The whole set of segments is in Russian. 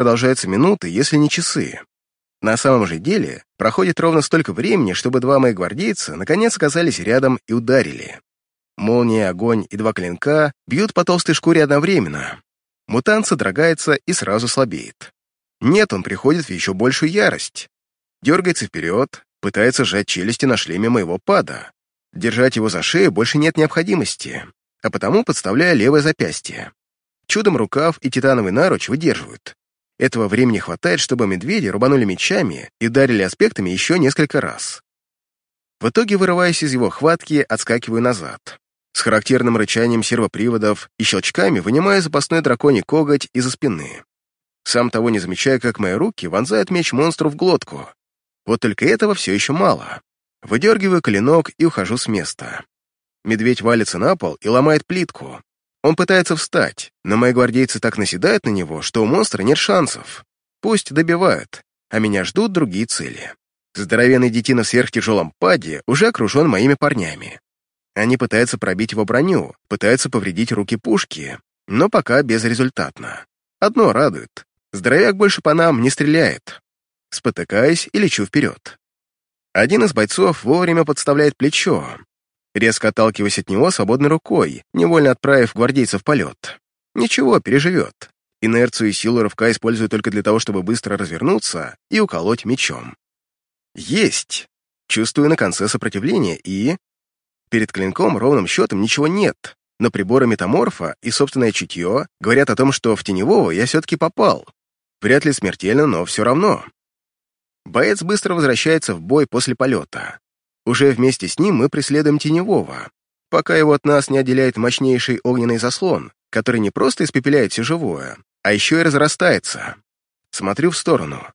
продолжаются минуты, если не часы. На самом же деле проходит ровно столько времени, чтобы два моих гвардейца наконец оказались рядом и ударили. Молния, огонь и два клинка бьют по толстой шкуре одновременно. Мутант содрогается и сразу слабеет. Нет, он приходит в еще большую ярость. Дергается вперед, пытается сжать челюсти на шлеме моего пада. Держать его за шею больше нет необходимости, а потому подставляю левое запястье. Чудом рукав и титановый наруч выдерживают. Этого времени хватает, чтобы медведи рубанули мечами и ударили аспектами еще несколько раз. В итоге, вырываясь из его хватки, отскакиваю назад. С характерным рычанием сервоприводов и щелчками вынимаю запасной драконий коготь из-за спины. Сам того не замечая, как мои руки вонзают меч монстру в глотку. Вот только этого все еще мало. Выдергиваю клинок и ухожу с места. Медведь валится на пол и ломает плитку. Он пытается встать, но мои гвардейцы так наседают на него, что у монстра нет шансов. Пусть добивают, а меня ждут другие цели. Здоровенный детина в сверхтяжелом паде уже окружен моими парнями. Они пытаются пробить его броню, пытаются повредить руки пушки, но пока безрезультатно. Одно радует. Здоровяк больше по нам не стреляет. Спотыкаясь и лечу вперед. Один из бойцов вовремя подставляет плечо, резко отталкиваясь от него свободной рукой, невольно отправив гвардейца в полет. Ничего, переживет. Инерцию и силу рывка использую только для того, чтобы быстро развернуться и уколоть мечом. Есть! Чувствую на конце сопротивление и... Перед клинком ровным счетом ничего нет, но приборы метаморфа и собственное чутье говорят о том, что в теневого я все-таки попал. Вряд ли смертельно, но все равно. Боец быстро возвращается в бой после полета. Уже вместе с ним мы преследуем Теневого, пока его от нас не отделяет мощнейший огненный заслон, который не просто испепеляет все живое, а еще и разрастается. Смотрю в сторону.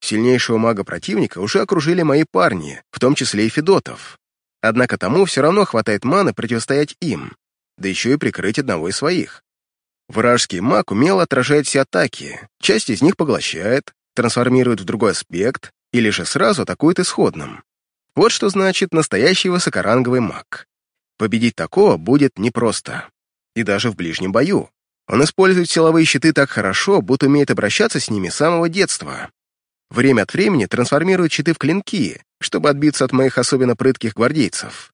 Сильнейшего мага противника уже окружили мои парни, в том числе и Федотов. Однако тому все равно хватает маны противостоять им, да еще и прикрыть одного из своих. Вражеский маг умело отражает все атаки, часть из них поглощает, трансформирует в другой аспект или же сразу атакует исходным. Вот что значит настоящий высокоранговый маг. Победить такого будет непросто. И даже в ближнем бою. Он использует силовые щиты так хорошо, будто умеет обращаться с ними с самого детства. Время от времени трансформирует щиты в клинки, чтобы отбиться от моих особенно прытких гвардейцев.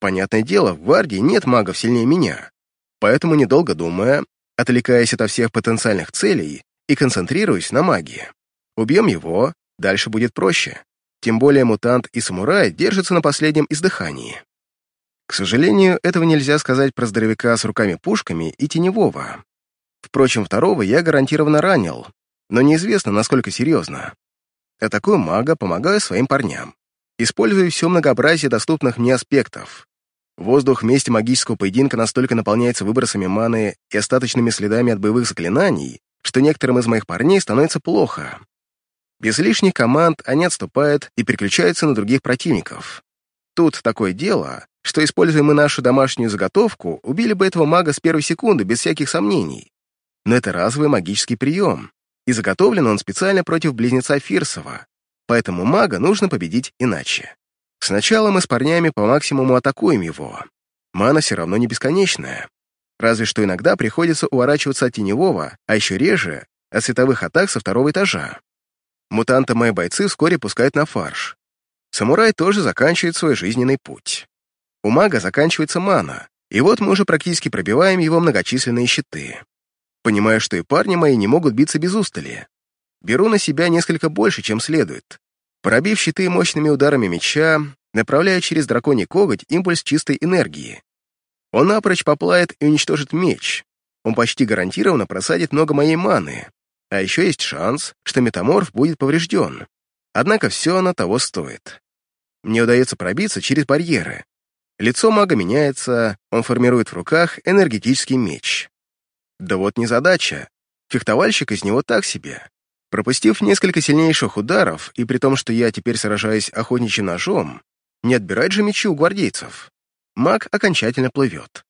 Понятное дело, в гвардии нет магов сильнее меня, поэтому, недолго думая, отвлекаясь ото всех потенциальных целей и концентрируюсь на магии. Убьем его, дальше будет проще. Тем более мутант и самурай держатся на последнем издыхании. К сожалению, этого нельзя сказать про здоровяка с руками-пушками и теневого. Впрочем, второго я гарантированно ранил, но неизвестно, насколько серьезно. Атакую мага, помогаю своим парням. Использую все многообразие доступных мне аспектов. Воздух вместе магического поединка настолько наполняется выбросами маны и остаточными следами от боевых заклинаний, что некоторым из моих парней становится плохо. Без лишних команд они отступают и переключаются на других противников. Тут такое дело, что, используя мы нашу домашнюю заготовку, убили бы этого мага с первой секунды, без всяких сомнений. Но это разовый магический прием, и заготовлен он специально против близнеца Фирсова, поэтому мага нужно победить иначе. Сначала мы с парнями по максимуму атакуем его. Мана все равно не бесконечная. Разве что иногда приходится уворачиваться от теневого, а еще реже — от световых атак со второго этажа. Мутанта мои бойцы вскоре пускают на фарш. Самурай тоже заканчивает свой жизненный путь. У мага заканчивается мана, и вот мы уже практически пробиваем его многочисленные щиты. Понимаю, что и парни мои не могут биться без устали. Беру на себя несколько больше, чем следует. Пробив щиты мощными ударами меча, направляю через драконий коготь импульс чистой энергии. Он напрочь поплает и уничтожит меч. Он почти гарантированно просадит много моей маны, а еще есть шанс, что метаморф будет поврежден. Однако все оно того стоит. Мне удается пробиться через барьеры. Лицо мага меняется, он формирует в руках энергетический меч. Да вот незадача. Фехтовальщик из него так себе. Пропустив несколько сильнейших ударов, и при том, что я теперь сражаюсь охотничьим ножом, не отбирать же мечи у гвардейцев. Маг окончательно плывет.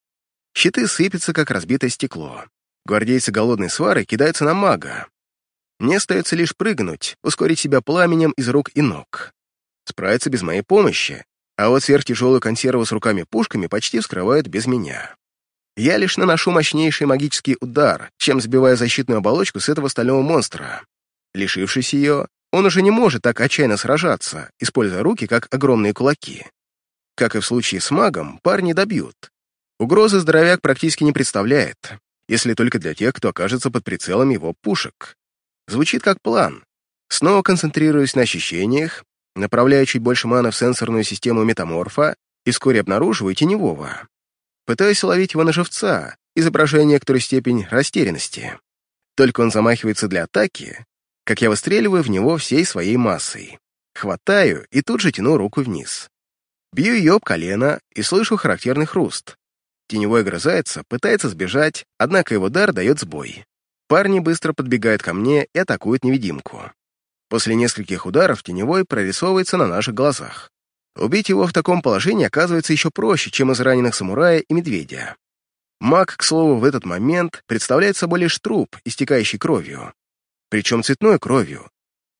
Щиты сыпятся, как разбитое стекло. Гвардейцы голодной свары кидаются на мага. Мне остается лишь прыгнуть, ускорить себя пламенем из рук и ног. Справиться без моей помощи, а вот сверхтяжелую консерву с руками-пушками почти вскрывают без меня. я лишь наношу мощнейший магический удар, чем сбиваю защитную оболочку с этого стального монстра. Лишившись ее, он уже не может так отчаянно сражаться, используя руки как огромные кулаки. Как и в случае с магом, парни добьют. Угрозы здоровяк практически не представляет, если только для тех, кто окажется под прицелом его пушек. Звучит как план. Снова концентрируюсь на ощущениях, направляю чуть больше маны в сенсорную систему метаморфа и вскоре обнаруживаю теневого. Пытаюсь ловить его на живца, изображая некоторую степень растерянности. Только он замахивается для атаки, как я выстреливаю в него всей своей массой. Хватаю и тут же тяну руку вниз. Бью ее об колено и слышу характерный хруст. Теневой грызается, пытается сбежать, однако его дар дает сбой. Парни быстро подбегают ко мне и атакуют невидимку. После нескольких ударов Теневой прорисовывается на наших глазах. Убить его в таком положении оказывается еще проще, чем из раненых самурая и медведя. Маг, к слову, в этот момент представляет собой лишь труп, истекающий кровью. Причем цветной кровью.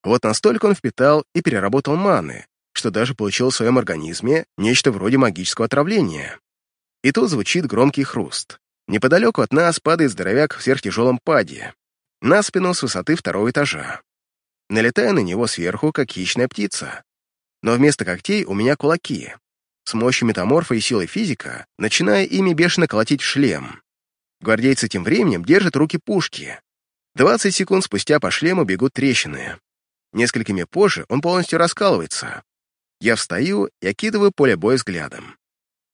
Вот настолько он впитал и переработал маны, что даже получил в своем организме нечто вроде магического отравления. И тут звучит громкий хруст. Неподалеку от нас падает здоровяк в сверхтяжелом паде, на спину с высоты второго этажа. Налетаю на него сверху, как хищная птица. Но вместо когтей у меня кулаки. С мощью метаморфа и силой физика начиная ими бешено колотить в шлем. Гвардейцы тем временем держат руки пушки. 20 секунд спустя по шлему бегут трещины. Несколькими позже он полностью раскалывается. Я встаю и окидываю поле боя взглядом.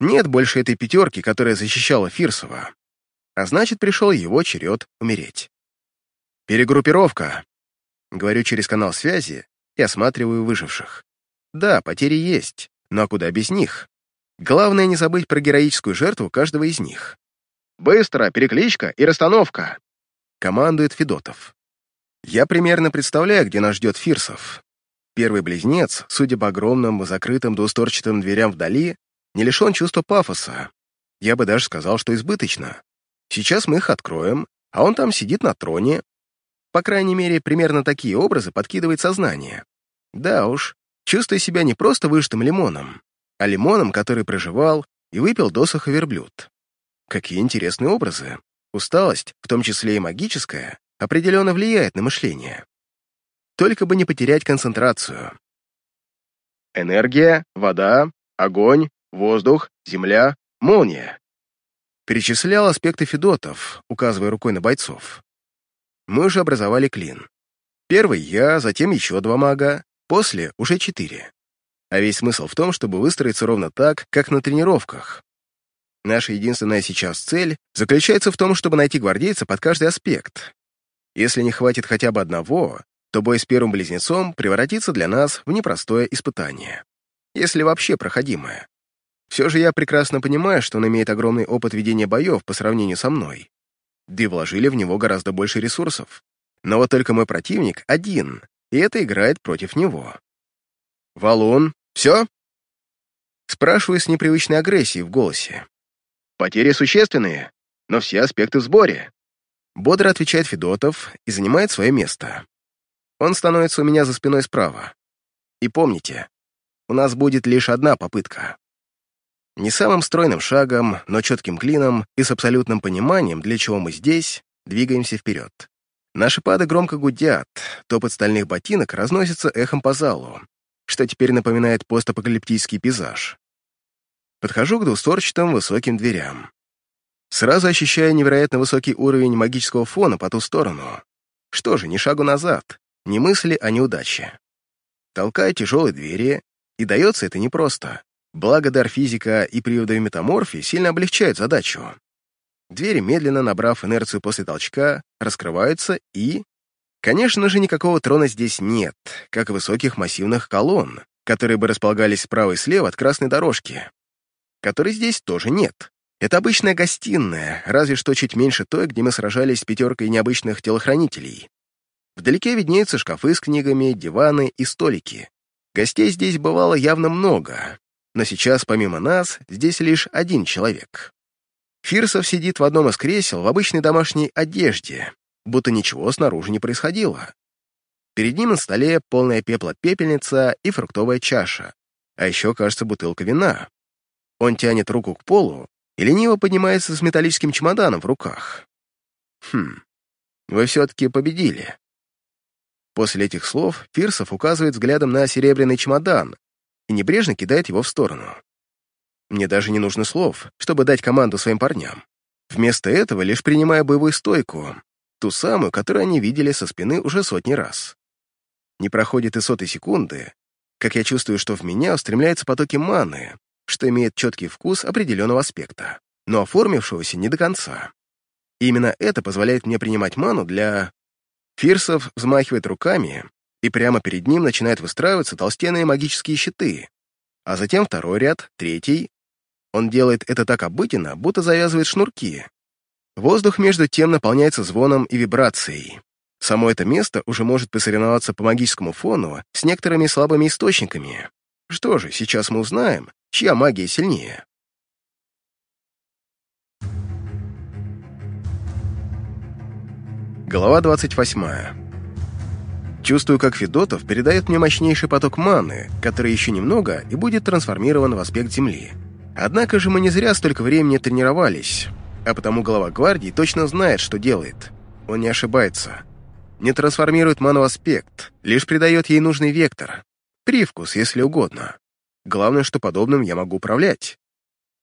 Нет больше этой пятерки, которая защищала Фирсова. А значит, пришел его черед умереть. «Перегруппировка», — говорю через канал связи и осматриваю выживших. Да, потери есть, но куда без них? Главное не забыть про героическую жертву каждого из них. «Быстро, перекличка и расстановка!» — командует Федотов. Я примерно представляю, где нас ждет Фирсов. Первый близнец, судя по огромным, закрытым двусторчатым дверям вдали, не лишен чувства пафоса. Я бы даже сказал, что избыточно. Сейчас мы их откроем, а он там сидит на троне. По крайней мере, примерно такие образы подкидывает сознание. Да уж, чувствуя себя не просто выжатым лимоном, а лимоном, который проживал и выпил досуха верблюд. Какие интересные образы. Усталость, в том числе и магическая, определенно влияет на мышление. Только бы не потерять концентрацию. Энергия, вода, огонь, воздух, земля, молния. Перечислял аспекты Федотов, указывая рукой на бойцов. Мы уже образовали клин. Первый я, затем еще два мага, После уже четыре. А весь смысл в том, чтобы выстроиться ровно так, как на тренировках. Наша единственная сейчас цель заключается в том, чтобы найти гвардейца под каждый аспект. Если не хватит хотя бы одного, то бой с первым близнецом превратится для нас в непростое испытание. Если вообще проходимое. Все же я прекрасно понимаю, что он имеет огромный опыт ведения боев по сравнению со мной. Да и вложили в него гораздо больше ресурсов. Но вот только мой противник один, и это играет против него. «Валун, все?» Спрашиваю с непривычной агрессией в голосе. «Потери существенные, но все аспекты в сборе». Бодро отвечает Федотов и занимает свое место. Он становится у меня за спиной справа. И помните, у нас будет лишь одна попытка. Не самым стройным шагом, но четким клином и с абсолютным пониманием, для чего мы здесь, двигаемся вперед. Наши пады громко гудят, топот стальных ботинок разносится эхом по залу, что теперь напоминает постапокалиптический пейзаж. Подхожу к двустворчатым высоким дверям. Сразу ощущаю невероятно высокий уровень магического фона по ту сторону. Что же, ни шагу назад, ни мысли о неудаче. Толкаю тяжелые двери, и дается это непросто. Благо дар физика и привода метаморфии сильно облегчают задачу. Двери, медленно набрав инерцию после толчка, раскрываются и... Конечно же, никакого трона здесь нет, как и высоких массивных колонн, которые бы располагались справа и слева от красной дорожки, которой здесь тоже нет. Это обычная гостиная, разве что чуть меньше той, где мы сражались с пятеркой необычных телохранителей. Вдалеке виднеются шкафы с книгами, диваны и столики. Гостей здесь бывало явно много, но сейчас, помимо нас, здесь лишь один человек. Фирсов сидит в одном из кресел в обычной домашней одежде, будто ничего снаружи не происходило. Перед ним на столе полная пепла пепельница и фруктовая чаша, а еще, кажется, бутылка вина. Он тянет руку к полу и лениво поднимается с металлическим чемоданом в руках. Хм, вы все-таки победили. После этих слов Фирсов указывает взглядом на серебряный чемодан и небрежно кидает его в сторону. Мне даже не нужно слов, чтобы дать команду своим парням. Вместо этого лишь принимая боевую стойку, ту самую, которую они видели со спины уже сотни раз. Не проходит и сотой секунды, как я чувствую, что в меня устремляются потоки маны, что имеет четкий вкус определенного аспекта, но оформившегося не до конца. И именно это позволяет мне принимать ману для... Фирсов взмахивает руками, и прямо перед ним начинают выстраиваться толстенные магические щиты, а затем второй ряд, третий. Он делает это так обыденно, будто завязывает шнурки. Воздух между тем наполняется звоном и вибрацией. Само это место уже может посоревноваться по магическому фону с некоторыми слабыми источниками. Что же, сейчас мы узнаем, чья магия сильнее. Глава 28. Чувствую, как Федотов передает мне мощнейший поток маны, который еще немного и будет трансформирован в аспект Земли. Однако же мы не зря столько времени тренировались, а потому глава гвардии точно знает, что делает. Он не ошибается. Не трансформирует ману в аспект, лишь придает ей нужный вектор. Привкус, если угодно. Главное, что подобным я могу управлять.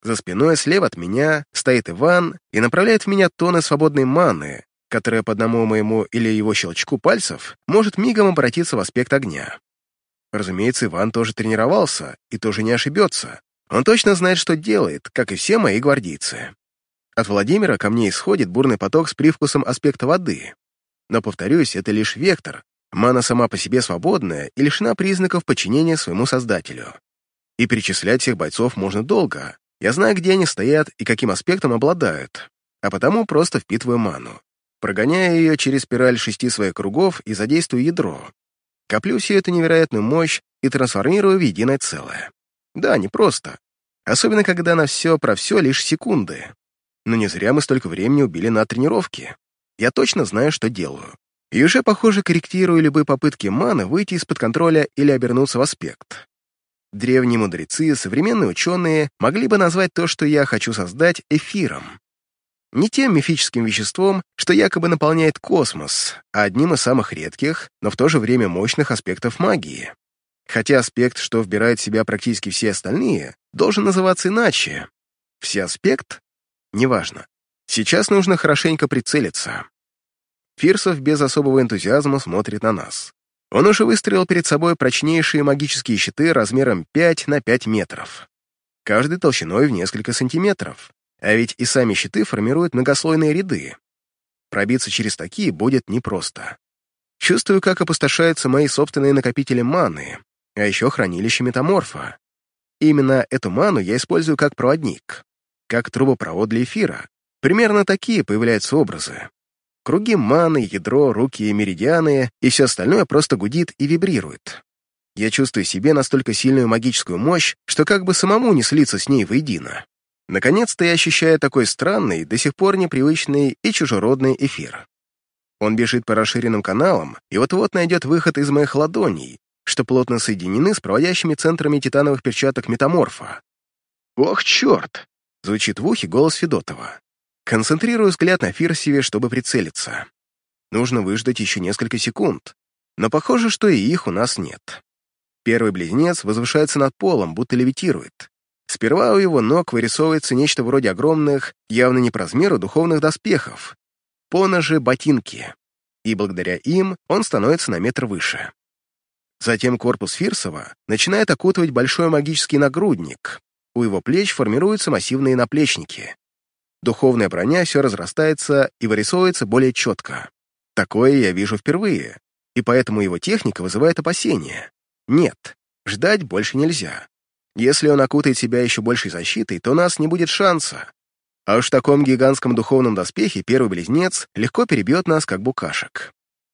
За спиной слева от меня стоит Иван и направляет в меня тоны свободной маны, которая по одному моему или его щелчку пальцев может мигом обратиться в аспект огня. Разумеется, Иван тоже тренировался и тоже не ошибется. Он точно знает, что делает, как и все мои гвардейцы. От Владимира ко мне исходит бурный поток с привкусом аспекта воды. Но, повторюсь, это лишь вектор. Мана сама по себе свободная и лишена признаков подчинения своему создателю. И перечислять всех бойцов можно долго. Я знаю, где они стоят и каким аспектом обладают, а потому просто впитываю ману прогоняя ее через спираль шести своих кругов и задействую ядро. Коплю всю эту невероятную мощь и трансформирую в единое целое. Да, непросто. Особенно, когда на все про все лишь секунды. Но не зря мы столько времени убили на тренировке. Я точно знаю, что делаю. И уже, похоже, корректирую любые попытки маны выйти из-под контроля или обернуться в аспект. Древние мудрецы, современные ученые могли бы назвать то, что я хочу создать, эфиром не тем мифическим веществом, что якобы наполняет космос, а одним из самых редких, но в то же время мощных аспектов магии. Хотя аспект, что вбирает в себя практически все остальные, должен называться иначе. Все аспект? Неважно. Сейчас нужно хорошенько прицелиться. Фирсов без особого энтузиазма смотрит на нас. Он уже выстроил перед собой прочнейшие магические щиты размером 5 на 5 метров. Каждый толщиной в несколько сантиметров. А ведь и сами щиты формируют многослойные ряды. Пробиться через такие будет непросто. Чувствую, как опустошаются мои собственные накопители маны, а еще хранилище метаморфа. Именно эту ману я использую как проводник, как трубопровод для эфира. Примерно такие появляются образы. Круги маны, ядро, руки и меридианы, и все остальное просто гудит и вибрирует. Я чувствую себе настолько сильную магическую мощь, что как бы самому не слиться с ней воедино. Наконец-то я ощущаю такой странный, до сих пор непривычный и чужеродный эфир. Он бежит по расширенным каналам и вот-вот найдет выход из моих ладоней, что плотно соединены с проводящими центрами титановых перчаток метаморфа. «Ох, черт!» — звучит в ухе голос Федотова. Концентрирую взгляд на Фирсеве, чтобы прицелиться. Нужно выждать еще несколько секунд, но похоже, что и их у нас нет. Первый близнец возвышается над полом, будто левитирует. Сперва у его ног вырисовывается нечто вроде огромных, явно не по размеру, духовных доспехов, поножи ботинки, и благодаря им он становится на метр выше. Затем корпус Фирсова начинает окутывать большой магический нагрудник, у его плеч формируются массивные наплечники. Духовная броня все разрастается и вырисовывается более четко. Такое я вижу впервые, и поэтому его техника вызывает опасения. Нет, ждать больше нельзя. Если он окутает себя еще большей защитой, то у нас не будет шанса. А уж в таком гигантском духовном доспехе первый близнец легко перебьет нас, как букашек.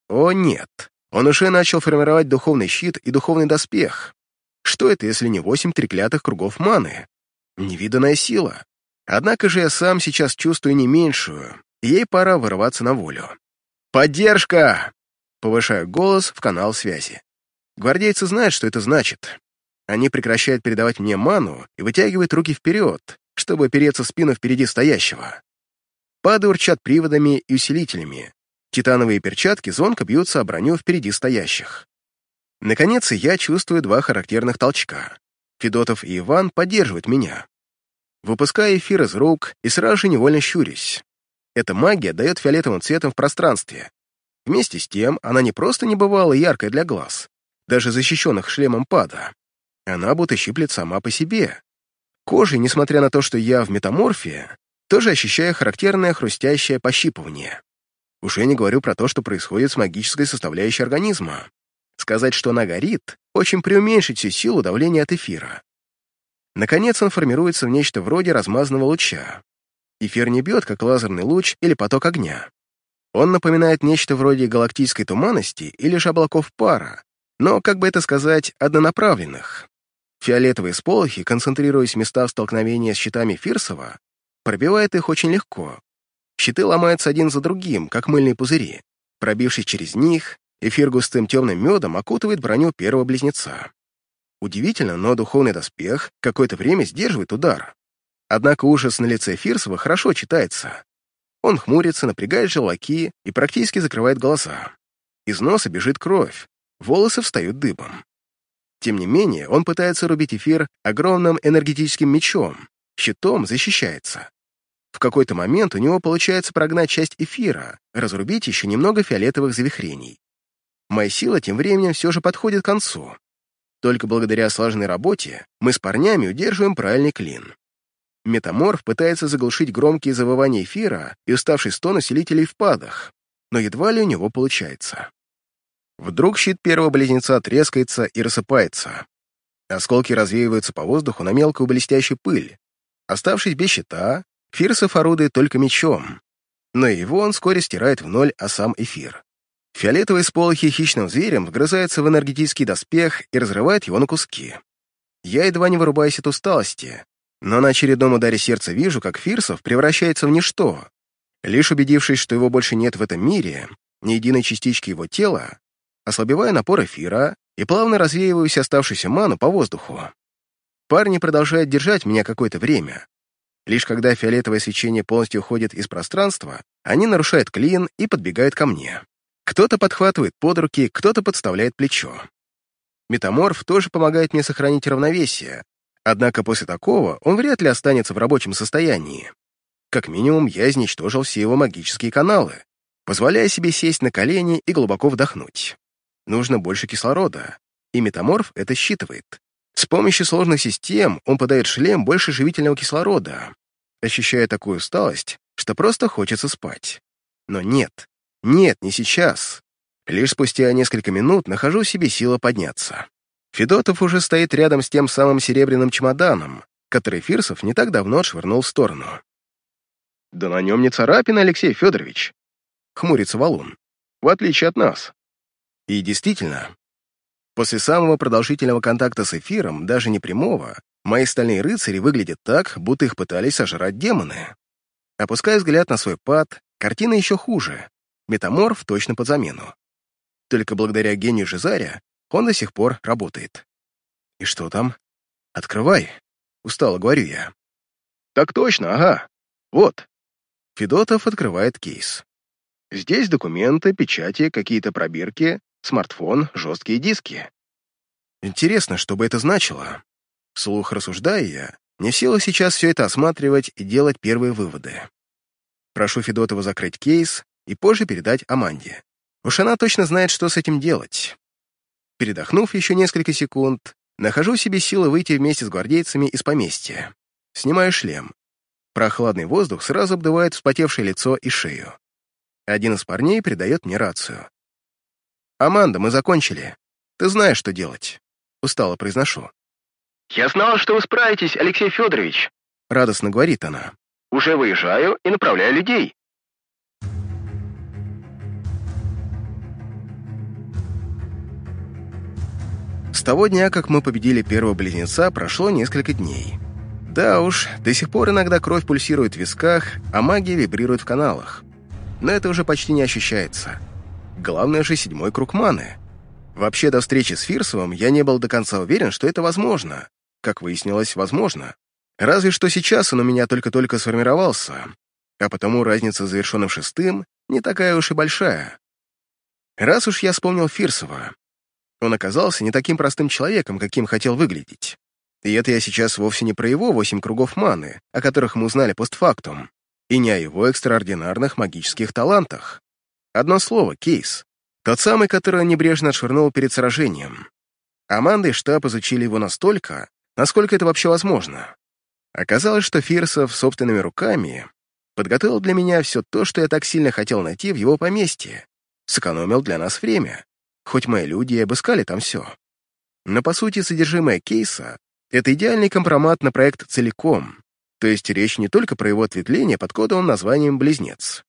О, нет. Он уже начал формировать духовный щит и духовный доспех. Что это, если не восемь треклятых кругов маны? Невиданная сила. Однако же я сам сейчас чувствую не меньшую, и ей пора вырываться на волю. «Поддержка!» Повышаю голос в канал связи. Гвардейцы знают, что это значит. Они прекращают передавать мне ману и вытягивают руки вперед, что чтобы опереться в спину впереди стоящего. Пады урчат приводами и усилителями. Титановые перчатки звонко бьются о броню впереди стоящих. Наконец, я чувствую два характерных толчка. Федотов и Иван поддерживают меня. Выпускаю эфир из рук и сразу же невольно щурюсь. Эта магия дает фиолетовым цветом в пространстве. Вместе с тем, она не просто не бывала яркой для глаз, даже защищенных шлемом пада. Она будто щиплет сама по себе. Кожей, несмотря на то, что я в метаморфе, тоже ощущаю характерное хрустящее пощипывание. Уже не говорю про то, что происходит с магической составляющей организма. Сказать, что она горит, очень преуменьшить всю силу давления от эфира. Наконец он формируется в нечто вроде размазанного луча. Эфир не бьет, как лазерный луч или поток огня. Он напоминает нечто вроде галактической туманности или же облаков пара, но, как бы это сказать, однонаправленных. Фиолетовые сполохи, концентрируясь в местах столкновения с щитами Фирсова, пробивает их очень легко. Щиты ломаются один за другим, как мыльные пузыри. Пробившись через них, Эфир густым темным медом окутывает броню первого близнеца. Удивительно, но духовный доспех какое-то время сдерживает удар. Однако ужас на лице Фирсова хорошо читается. Он хмурится, напрягает желваки и практически закрывает глаза. Из носа бежит кровь, волосы встают дыбом. Тем не менее, он пытается рубить эфир огромным энергетическим мечом, щитом защищается. В какой-то момент у него получается прогнать часть эфира, разрубить еще немного фиолетовых завихрений. Моя сила тем временем все же подходит к концу. Только благодаря слаженной работе мы с парнями удерживаем правильный клин. Метаморф пытается заглушить громкие завывания эфира и уставший стон усилителей в падах, но едва ли у него получается. Вдруг щит первого близнеца трескается и рассыпается. Осколки развеиваются по воздуху на мелкую блестящую пыль. Оставшись без щита, Фирсов орудует только мечом, но его он вскоре стирает в ноль, а сам эфир. Фиолетовые сполохи хищным зверем вгрызаются в энергетический доспех и разрывают его на куски. Я едва не вырубаюсь от усталости, но на очередном ударе сердца вижу, как Фирсов превращается в ничто. Лишь убедившись, что его больше нет в этом мире, ни единой частички его тела, ослабеваю напор эфира и плавно развеиваю всю оставшуюся ману по воздуху. Парни продолжают держать меня какое-то время. Лишь когда фиолетовое свечение полностью уходит из пространства, они нарушают клин и подбегают ко мне. Кто-то подхватывает под руки, кто-то подставляет плечо. Метаморф тоже помогает мне сохранить равновесие, однако после такого он вряд ли останется в рабочем состоянии. Как минимум, я изничтожил все его магические каналы, позволяя себе сесть на колени и глубоко вдохнуть. Нужно больше кислорода, и метаморф это считывает. С помощью сложных систем он подает шлем больше живительного кислорода, ощущая такую усталость, что просто хочется спать. Но нет, нет, не сейчас. Лишь спустя несколько минут нахожу себе силы подняться. Федотов уже стоит рядом с тем самым серебряным чемоданом, который Фирсов не так давно отшвырнул в сторону. «Да на нем не царапин, Алексей Федорович!» — хмурится валун. «В отличие от нас». И действительно, после самого продолжительного контакта с эфиром, даже не прямого, мои стальные рыцари выглядят так, будто их пытались сожрать демоны. Опуская взгляд на свой пад, картина еще хуже. Метаморф точно под замену. Только благодаря гению Жизаря он до сих пор работает. «И что там?» «Открывай», — устало говорю я. «Так точно, ага. Вот». Федотов открывает кейс. Здесь документы, печати, какие-то пробирки, смартфон, жесткие диски. Интересно, что бы это значило? Слух рассуждая я, не в силах сейчас все это осматривать и делать первые выводы. Прошу Федотова закрыть кейс и позже передать Аманде. Уж она точно знает, что с этим делать. Передохнув еще несколько секунд, нахожу себе силы выйти вместе с гвардейцами из поместья. Снимаю шлем. Прохладный воздух сразу обдувает вспотевшее лицо и шею. Один из парней передает мне рацию. «Аманда, мы закончили. Ты знаешь, что делать». Устало произношу. «Я знал, что вы справитесь, Алексей Федорович», — радостно говорит она. «Уже выезжаю и направляю людей». С того дня, как мы победили первого близнеца, прошло несколько дней. Да уж, до сих пор иногда кровь пульсирует в висках, а магия вибрирует в каналах. Но это уже почти не ощущается. Главное же седьмой круг маны. Вообще, до встречи с Фирсовым я не был до конца уверен, что это возможно. Как выяснилось, возможно. Разве что сейчас он у меня только-только сформировался, а потому разница с завершенным шестым не такая уж и большая. Раз уж я вспомнил Фирсова, он оказался не таким простым человеком, каким хотел выглядеть. И это я сейчас вовсе не про его восемь кругов маны, о которых мы узнали постфактум, и не о его экстраординарных магических талантах. Одно слово — кейс. Тот самый, который он небрежно отшвырнул перед сражением. Аманда и штаб изучили его настолько, насколько это вообще возможно. Оказалось, что Фирсов собственными руками подготовил для меня все то, что я так сильно хотел найти в его поместье, сэкономил для нас время, хоть мои люди и обыскали там все. Но, по сути, содержимое кейса — это идеальный компромат на проект целиком, то есть речь не только про его ответвление под кодовым названием «Близнец».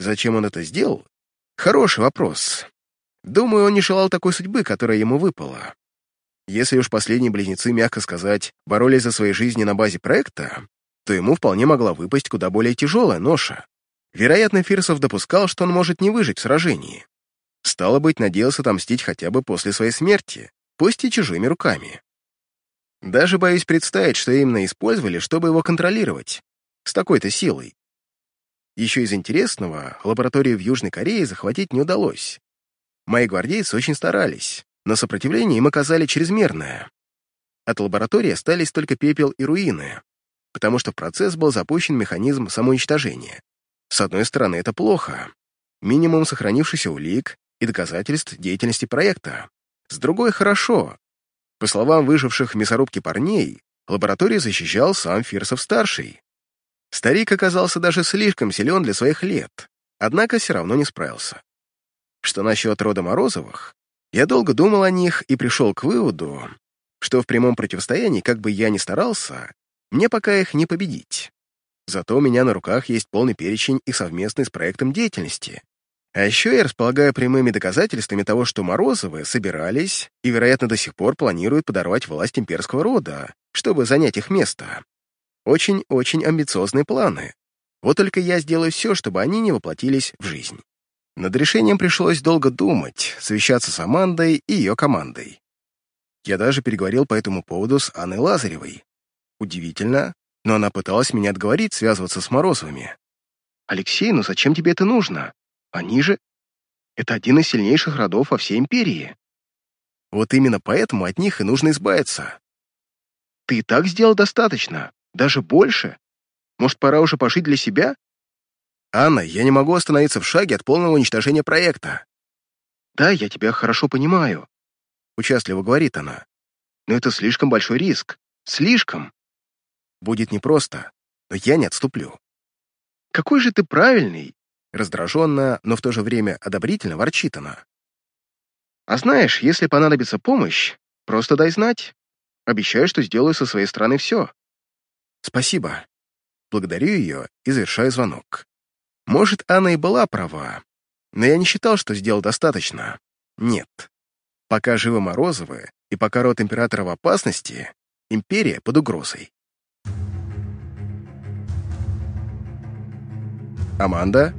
Зачем он это сделал? Хороший вопрос. Думаю, он не желал такой судьбы, которая ему выпала. Если уж последние близнецы, мягко сказать, боролись за свои жизни на базе проекта, то ему вполне могла выпасть куда более тяжелая ноша. Вероятно, Фирсов допускал, что он может не выжить в сражении. Стало быть, надеялся отомстить хотя бы после своей смерти, пусть и чужими руками. Даже боюсь представить, что именно использовали, чтобы его контролировать. С такой-то силой. Еще из интересного, лабораторию в Южной Корее захватить не удалось. Мои гвардейцы очень старались, но сопротивление им оказали чрезмерное. От лаборатории остались только пепел и руины, потому что в процесс был запущен механизм самоуничтожения. С одной стороны, это плохо. Минимум сохранившихся улик и доказательств деятельности проекта. С другой — хорошо. По словам выживших в мясорубке парней, лабораторию защищал сам Фирсов-старший. Старик оказался даже слишком силен для своих лет, однако все равно не справился. Что насчет рода Морозовых, я долго думал о них и пришел к выводу, что в прямом противостоянии, как бы я ни старался, мне пока их не победить. Зато у меня на руках есть полный перечень их совместной с проектом деятельности. А еще я располагаю прямыми доказательствами того, что Морозовы собирались и, вероятно, до сих пор планируют подорвать власть имперского рода, чтобы занять их место. Очень-очень амбициозные планы. Вот только я сделаю все, чтобы они не воплотились в жизнь. Над решением пришлось долго думать, совещаться с Амандой и ее командой. Я даже переговорил по этому поводу с Анной Лазаревой. Удивительно, но она пыталась меня отговорить связываться с Морозовыми. «Алексей, ну зачем тебе это нужно? Они же... Это один из сильнейших родов во всей империи. Вот именно поэтому от них и нужно избавиться. Ты и так сделал достаточно, даже больше. Может, пора уже пожить для себя? Анна, я не могу остановиться в шаге от полного уничтожения проекта. Да, я тебя хорошо понимаю, участливо говорит она. Но это слишком большой риск. Слишком. Будет непросто, но я не отступлю. Какой же ты правильный, Раздраженно, но в то же время одобрительно ворчит она. «А знаешь, если понадобится помощь, просто дай знать. Обещаю, что сделаю со своей стороны все». «Спасибо». Благодарю ее и завершаю звонок. Может, Анна и была права, но я не считал, что сделал достаточно. Нет. Пока живы Морозовы и пока род императора в опасности, империя под угрозой. Аманда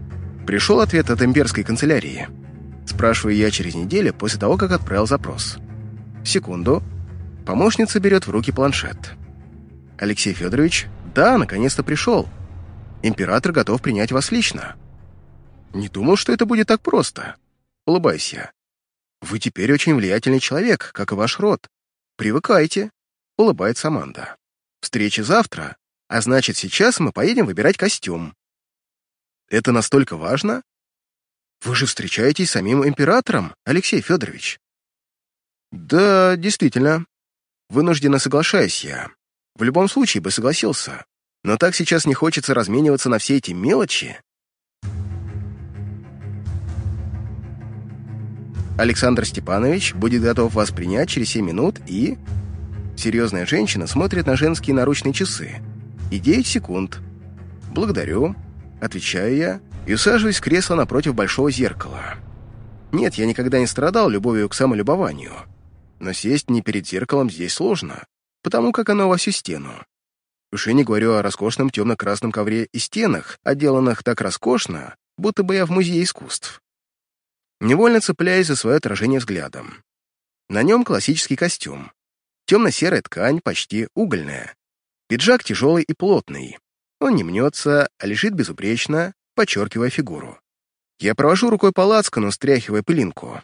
Пришел ответ от имперской канцелярии. Спрашиваю я через неделю после того, как отправил запрос. Секунду. Помощница берет в руки планшет. Алексей Федорович, да, наконец-то пришел. Император готов принять вас лично. Не думал, что это будет так просто. Улыбаюсь я. Вы теперь очень влиятельный человек, как и ваш род. Привыкайте. Улыбается Аманда. Встреча завтра, а значит, сейчас мы поедем выбирать костюм. Это настолько важно? Вы же встречаетесь с самим императором, Алексей Федорович. Да, действительно. Вынужденно соглашаюсь я. В любом случае бы согласился. Но так сейчас не хочется размениваться на все эти мелочи. Александр Степанович будет готов вас принять через 7 минут и... Серьезная женщина смотрит на женские наручные часы. И 9 секунд. Благодарю. Отвечаю я и усаживаюсь в кресло напротив большого зеркала. Нет, я никогда не страдал любовью к самолюбованию. Но сесть не перед зеркалом здесь сложно, потому как оно во всю стену. Уже не говорю о роскошном темно-красном ковре и стенах, отделанных так роскошно, будто бы я в музее искусств. Невольно цепляюсь за свое отражение взглядом. На нем классический костюм. Темно-серая ткань, почти угольная. Пиджак тяжелый и плотный. Он не мнется, а лежит безупречно, подчеркивая фигуру. Я провожу рукой по лацкану, стряхивая пылинку.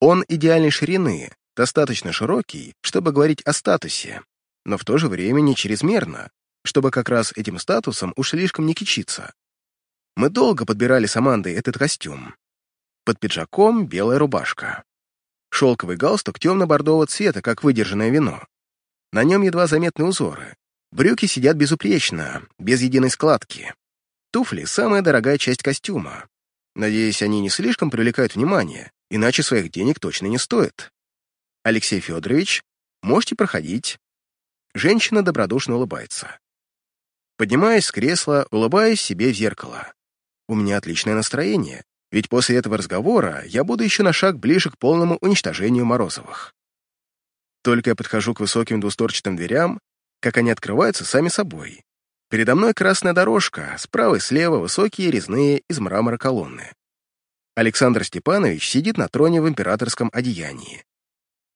Он идеальной ширины, достаточно широкий, чтобы говорить о статусе, но в то же время не чрезмерно, чтобы как раз этим статусом уж слишком не кичиться. Мы долго подбирали с Амандой этот костюм. Под пиджаком белая рубашка. Шелковый галстук темно-бордового цвета, как выдержанное вино. На нем едва заметны узоры. Брюки сидят безупречно, без единой складки. Туфли — самая дорогая часть костюма. Надеюсь, они не слишком привлекают внимание, иначе своих денег точно не стоит. Алексей Федорович, можете проходить. Женщина добродушно улыбается. Поднимаясь с кресла, улыбаюсь себе в зеркало. У меня отличное настроение, ведь после этого разговора я буду еще на шаг ближе к полному уничтожению Морозовых. Только я подхожу к высоким двусторчатым дверям, как они открываются сами собой. Передо мной красная дорожка, справа и слева высокие резные из мрамора колонны. Александр Степанович сидит на троне в императорском одеянии.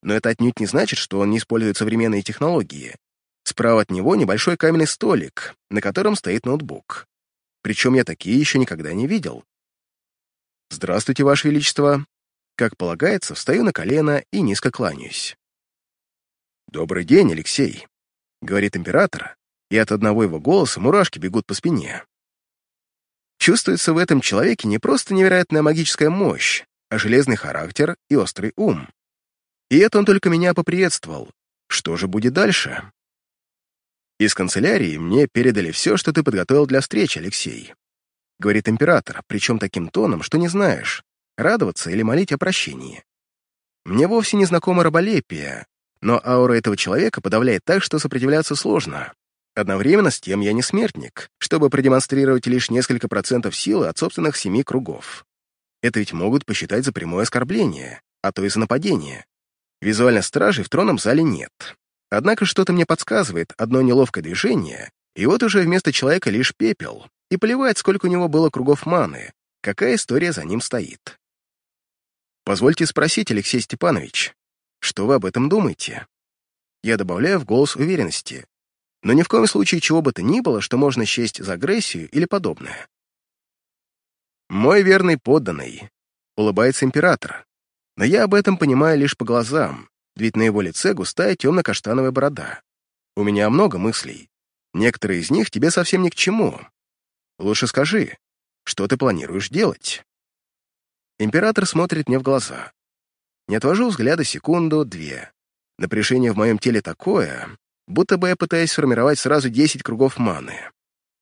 Но это отнюдь не значит, что он не использует современные технологии. Справа от него небольшой каменный столик, на котором стоит ноутбук. Причем я такие еще никогда не видел. «Здравствуйте, Ваше Величество!» Как полагается, встаю на колено и низко кланяюсь. «Добрый день, Алексей!» — говорит император, и от одного его голоса мурашки бегут по спине. Чувствуется в этом человеке не просто невероятная магическая мощь, а железный характер и острый ум. И это он только меня поприветствовал. Что же будет дальше? Из канцелярии мне передали все, что ты подготовил для встречи, Алексей. — говорит император, причем таким тоном, что не знаешь, радоваться или молить о прощении. Мне вовсе не знакома раболепие, но аура этого человека подавляет так, что сопротивляться сложно. Одновременно с тем я не смертник, чтобы продемонстрировать лишь несколько процентов силы от собственных семи кругов. Это ведь могут посчитать за прямое оскорбление, а то и за нападение. Визуально стражей в тронном зале нет. Однако что-то мне подсказывает одно неловкое движение, и вот уже вместо человека лишь пепел, и плевать, сколько у него было кругов маны, какая история за ним стоит. Позвольте спросить, Алексей Степанович, что вы об этом думаете? Я добавляю в голос уверенности, но ни в коем случае чего бы то ни было, что можно счесть за агрессию или подобное. Мой верный подданный, улыбается император, но я об этом понимаю лишь по глазам, ведь на его лице густая темно-каштановая борода. У меня много мыслей. Некоторые из них тебе совсем ни к чему, Лучше скажи, что ты планируешь делать?» Император смотрит мне в глаза. Не отвожу взгляда секунду-две. Напряжение в моем теле такое, будто бы я пытаюсь сформировать сразу 10 кругов маны.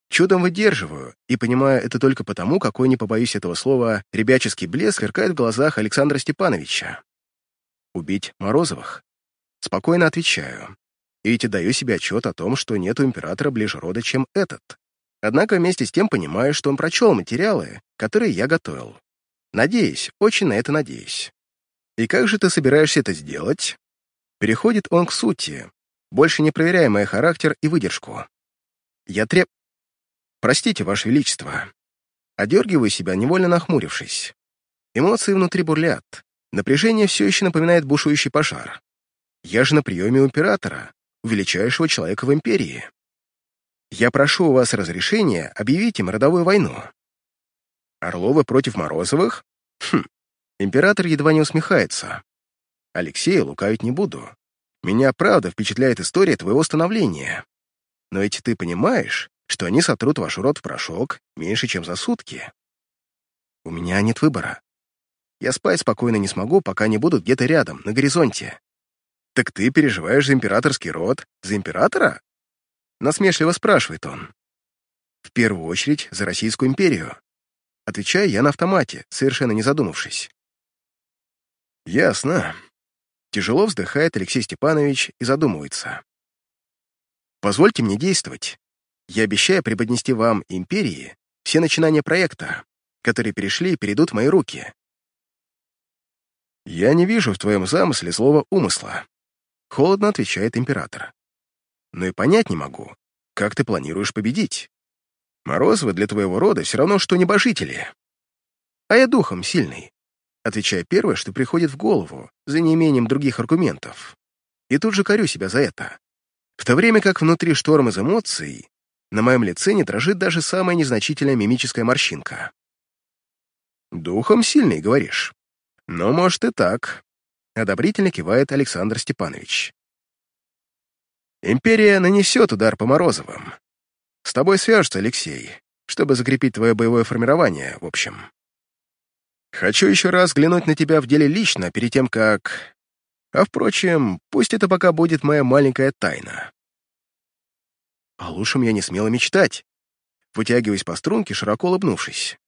Чудом выдерживаю и понимаю это только потому, какой, не побоюсь этого слова, ребяческий блеск сверкает в глазах Александра Степановича. Убить Морозовых? Спокойно отвечаю. И ведь даю себе отчет о том, что нет у императора ближе рода, чем этот. Однако вместе с тем понимаю, что он прочел материалы, которые я готовил. Надеюсь, очень на это надеюсь. И как же ты собираешься это сделать? Переходит он к сути, больше не проверяя мой характер и выдержку. Я треб... Простите, Ваше Величество. Одергиваю себя, невольно нахмурившись. Эмоции внутри бурлят. Напряжение все еще напоминает бушующий пожар. Я же на приеме у императора, величайшего человека в империи. Я прошу у вас разрешения объявить им родовую войну. Орловы против Морозовых? Хм, император едва не усмехается. Алексея лукавить не буду. Меня правда впечатляет история твоего становления. Но ведь ты понимаешь, что они сотрут ваш род в порошок меньше, чем за сутки. У меня нет выбора. Я спать спокойно не смогу, пока они будут где-то рядом, на горизонте. Так ты переживаешь за императорский род? За императора? Насмешливо спрашивает он. В первую очередь за Российскую империю. Отвечаю я на автомате, совершенно не задумавшись. Ясно. Тяжело вздыхает Алексей Степанович и задумывается. Позвольте мне действовать. Я обещаю преподнести вам, империи, все начинания проекта, которые перешли и перейдут в мои руки. Я не вижу в твоем замысле слова «умысла», — холодно отвечает император но и понять не могу, как ты планируешь победить. Морозовы для твоего рода все равно, что небожители. А я духом сильный, отвечая первое, что приходит в голову, за неимением других аргументов. И тут же корю себя за это. В то время как внутри шторм из эмоций, на моем лице не дрожит даже самая незначительная мимическая морщинка. «Духом сильный, говоришь?» «Ну, может, и так», — одобрительно кивает Александр Степанович. «Империя нанесет удар по Морозовым. С тобой свяжется Алексей, чтобы закрепить твое боевое формирование, в общем. Хочу еще раз взглянуть на тебя в деле лично, перед тем, как... А, впрочем, пусть это пока будет моя маленькая тайна. О лучшем я не смела мечтать. Вытягиваясь по струнке, широко улыбнувшись.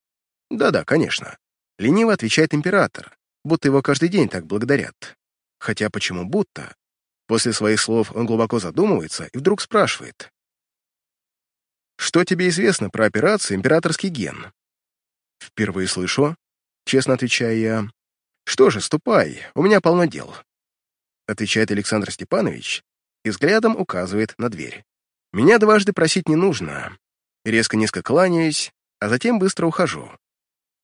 Да-да, конечно. Лениво отвечает император, будто его каждый день так благодарят. Хотя почему будто? После своих слов он глубоко задумывается и вдруг спрашивает. «Что тебе известно про операцию «Императорский ген»?» «Впервые слышу», — честно отвечаю я. «Что же, ступай, у меня полно дел», — отвечает Александр Степанович и взглядом указывает на дверь. «Меня дважды просить не нужно. Резко низко кланяюсь, а затем быстро ухожу.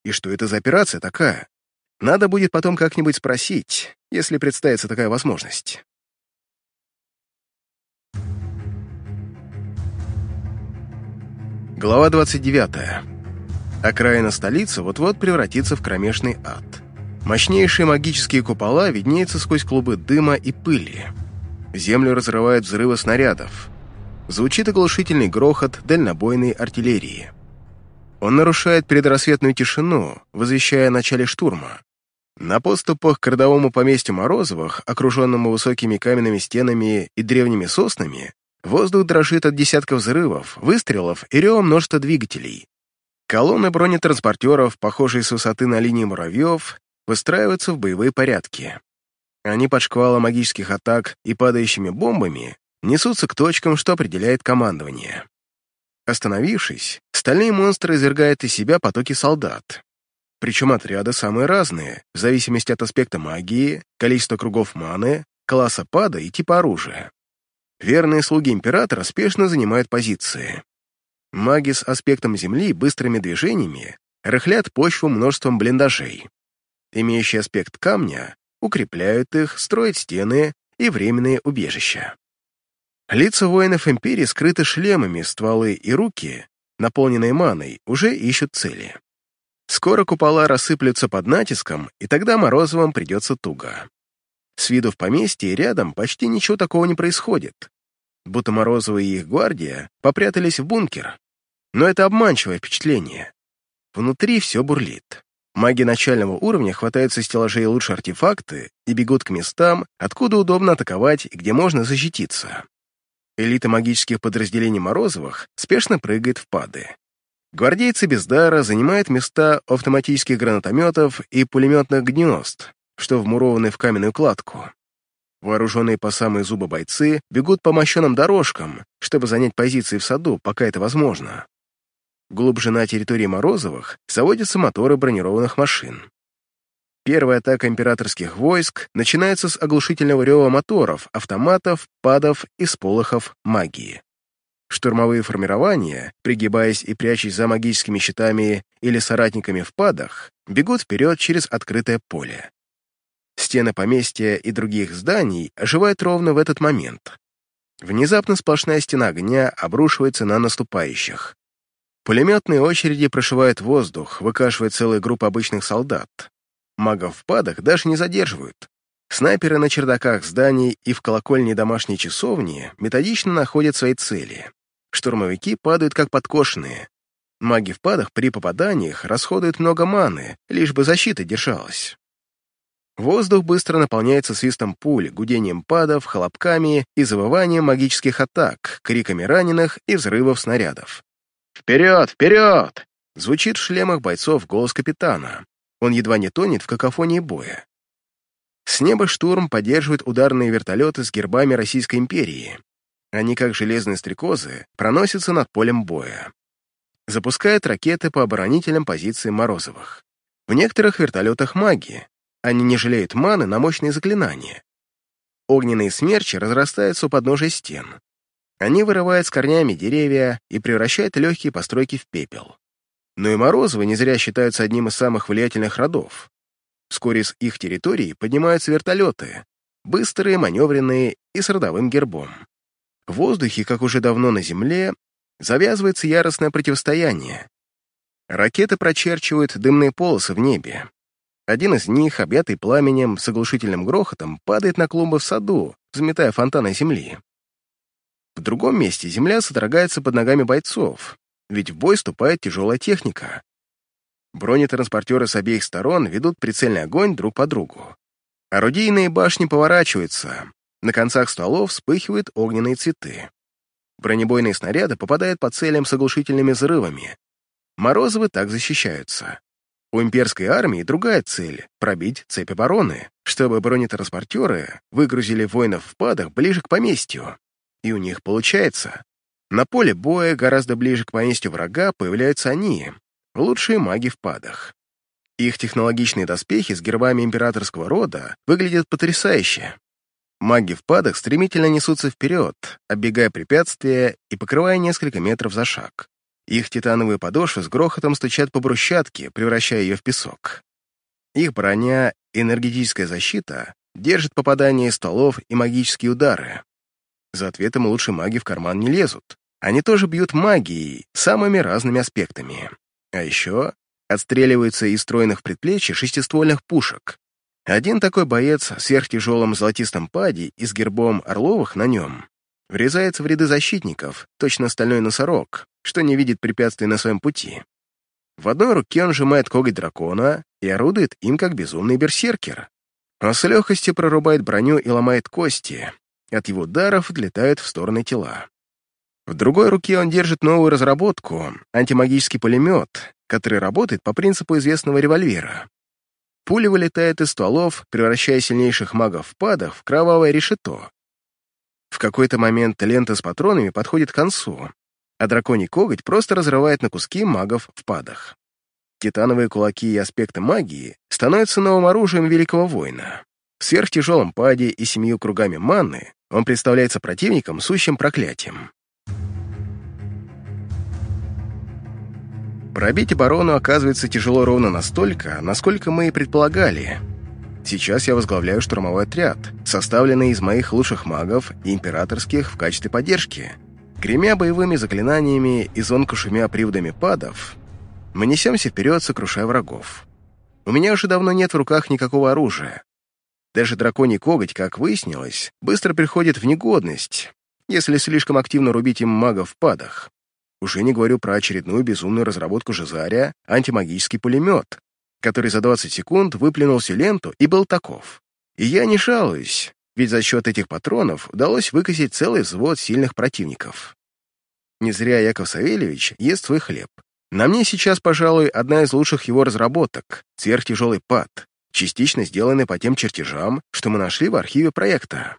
И что это за операция такая? Надо будет потом как-нибудь спросить, если представится такая возможность». Глава 29. Окраина столицы вот-вот превратится в кромешный ад. Мощнейшие магические купола виднеются сквозь клубы дыма и пыли. Землю разрывают взрывы снарядов. Звучит оглушительный грохот дальнобойной артиллерии. Он нарушает предрассветную тишину, возвещая о начале штурма. На подступах к родовому поместью Морозовых, окруженному высокими каменными стенами и древними соснами, Воздух дрожит от десятков взрывов, выстрелов и рева множества двигателей. Колонны бронетранспортеров, похожие с высоты на линии муравьев, выстраиваются в боевые порядки. Они под шквалом магических атак и падающими бомбами несутся к точкам, что определяет командование. Остановившись, стальные монстры извергают из себя потоки солдат. Причем отряды самые разные, в зависимости от аспекта магии, количества кругов маны, класса пада и типа оружия. Верные слуги императора спешно занимают позиции. Маги с аспектом Земли быстрыми движениями рыхлят почву множеством блиндажей. Имеющие аспект камня укрепляют их, строят стены и временные убежища. Лица воинов Империи скрыты шлемами, стволы и руки, наполненные маной, уже ищут цели. Скоро купола рассыплются под натиском, и тогда Морозовым придется туго. С виду в поместье рядом почти ничего такого не происходит будто Морозова и их гвардия попрятались в бункер. Но это обманчивое впечатление. Внутри все бурлит. Маги начального уровня хватают со стеллажей лучшие артефакты и бегут к местам, откуда удобно атаковать и где можно защититься. Элита магических подразделений Морозовых спешно прыгает в пады. Гвардейцы без дара занимают места автоматических гранатометов и пулеметных гнезд, что вмурованы в каменную кладку. Вооруженные по самые зубы бойцы бегут по мощенным дорожкам, чтобы занять позиции в саду, пока это возможно. Глубже на территории Морозовых заводятся моторы бронированных машин. Первая атака императорских войск начинается с оглушительного рева моторов, автоматов, падов и сполохов магии. Штурмовые формирования, пригибаясь и прячась за магическими щитами или соратниками в падах, бегут вперед через открытое поле. Стены поместья и других зданий оживают ровно в этот момент. Внезапно сплошная стена огня обрушивается на наступающих. Пулеметные очереди прошивают воздух, выкашивая целые группы обычных солдат. Магов в падах даже не задерживают. Снайперы на чердаках зданий и в колокольне домашней часовни методично находят свои цели. Штурмовики падают как подкошенные. Маги в падах при попаданиях расходуют много маны, лишь бы защита держалась. Воздух быстро наполняется свистом пуль, гудением падов, хлопками и завыванием магических атак, криками раненых и взрывов снарядов. «Вперед! Вперед!» Звучит в шлемах бойцов голос капитана. Он едва не тонет в какофонии боя. С неба штурм поддерживают ударные вертолеты с гербами Российской империи. Они, как железные стрекозы, проносятся над полем боя. Запускают ракеты по оборонительным позициям Морозовых. В некоторых вертолетах маги, они не жалеют маны на мощные заклинания. Огненные смерчи разрастаются у подножия стен. Они вырывают с корнями деревья и превращают легкие постройки в пепел. Но и Морозовы не зря считаются одним из самых влиятельных родов. Вскоре с их территории поднимаются вертолеты, быстрые, маневренные и с родовым гербом. В воздухе, как уже давно на Земле, завязывается яростное противостояние. Ракеты прочерчивают дымные полосы в небе. Один из них, объятый пламенем с оглушительным грохотом, падает на клумбы в саду, взметая фонтаны земли. В другом месте земля содрогается под ногами бойцов, ведь в бой вступает тяжелая техника. Бронетранспортеры с обеих сторон ведут прицельный огонь друг по другу. Орудийные башни поворачиваются, на концах стволов вспыхивают огненные цветы. Бронебойные снаряды попадают по целям с оглушительными взрывами. Морозовы так защищаются. У имперской армии другая цель — пробить цепь обороны, чтобы бронетранспортеры выгрузили воинов в падах ближе к поместью. И у них получается. На поле боя, гораздо ближе к поместью врага, появляются они, лучшие маги в падах. Их технологичные доспехи с гербами императорского рода выглядят потрясающе. Маги в падах стремительно несутся вперед, оббегая препятствия и покрывая несколько метров за шаг. Их титановые подошвы с грохотом стучат по брусчатке, превращая ее в песок. Их броня энергетическая защита держат попадание из столов и магические удары. За ответом лучше маги в карман не лезут. Они тоже бьют магией самыми разными аспектами. А еще отстреливаются из стройных предплечий шестиствольных пушек. Один такой боец в сверхтяжелом золотистом паде и с гербом Орловых на нем врезается в ряды защитников, точно стальной носорог, что не видит препятствий на своем пути. В одной руке он сжимает коготь дракона и орудует им, как безумный берсеркер. Он с легкостью прорубает броню и ломает кости. От его ударов отлетают в стороны тела. В другой руке он держит новую разработку — антимагический пулемет, который работает по принципу известного револьвера. Пули вылетают из стволов, превращая сильнейших магов в падах в кровавое решето. В какой-то момент лента с патронами подходит к концу, а драконий коготь просто разрывает на куски магов в падах. Титановые кулаки и аспекты магии становятся новым оружием великого воина. В сверхтяжелом паде и семью кругами манны он представляется противником сущим проклятием. Пробить оборону оказывается тяжело ровно настолько, насколько мы и предполагали. Сейчас я возглавляю штурмовой отряд, составленный из моих лучших магов и императорских в качестве поддержки — Гремя боевыми заклинаниями и звонко шумя приводами падов, мы несемся вперед, сокрушая врагов. У меня уже давно нет в руках никакого оружия. Даже драконий коготь, как выяснилось, быстро приходит в негодность, если слишком активно рубить им магов в падах. Уже не говорю про очередную безумную разработку Жизаря — антимагический пулемет, который за 20 секунд выплюнул всю и был таков. И я не жалуюсь, ведь за счет этих патронов удалось выкосить целый взвод сильных противников. Не зря Яков Савельевич ест свой хлеб. На мне сейчас, пожалуй, одна из лучших его разработок — сверхтяжелый пад, частично сделанный по тем чертежам, что мы нашли в архиве проекта.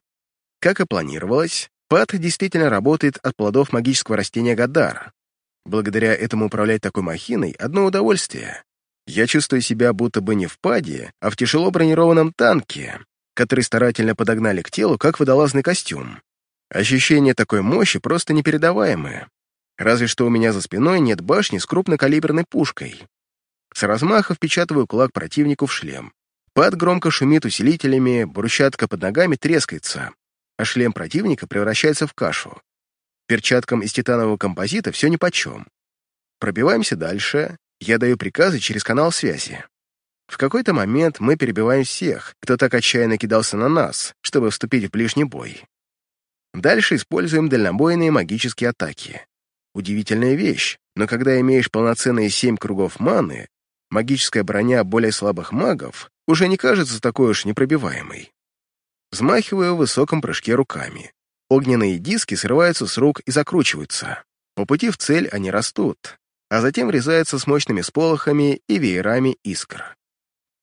Как и планировалось, пад действительно работает от плодов магического растения Гадар. Благодаря этому управлять такой махиной — одно удовольствие. Я чувствую себя будто бы не в паде, а в тяжело бронированном танке, который старательно подогнали к телу, как водолазный костюм. Ощущение такой мощи просто непередаваемое. Разве что у меня за спиной нет башни с крупнокалиберной пушкой. С размаха впечатываю кулак противнику в шлем. Пад громко шумит усилителями, брусчатка под ногами трескается, а шлем противника превращается в кашу. Перчаткам из титанового композита все нипочем. Пробиваемся дальше, я даю приказы через канал связи. В какой-то момент мы перебиваем всех, кто так отчаянно кидался на нас, чтобы вступить в ближний бой. Дальше используем дальнобойные магические атаки. Удивительная вещь, но когда имеешь полноценные семь кругов маны, магическая броня более слабых магов уже не кажется такой уж непробиваемой. Взмахиваю в высоком прыжке руками. Огненные диски срываются с рук и закручиваются. По пути в цель они растут, а затем врезаются с мощными сполохами и веерами искр.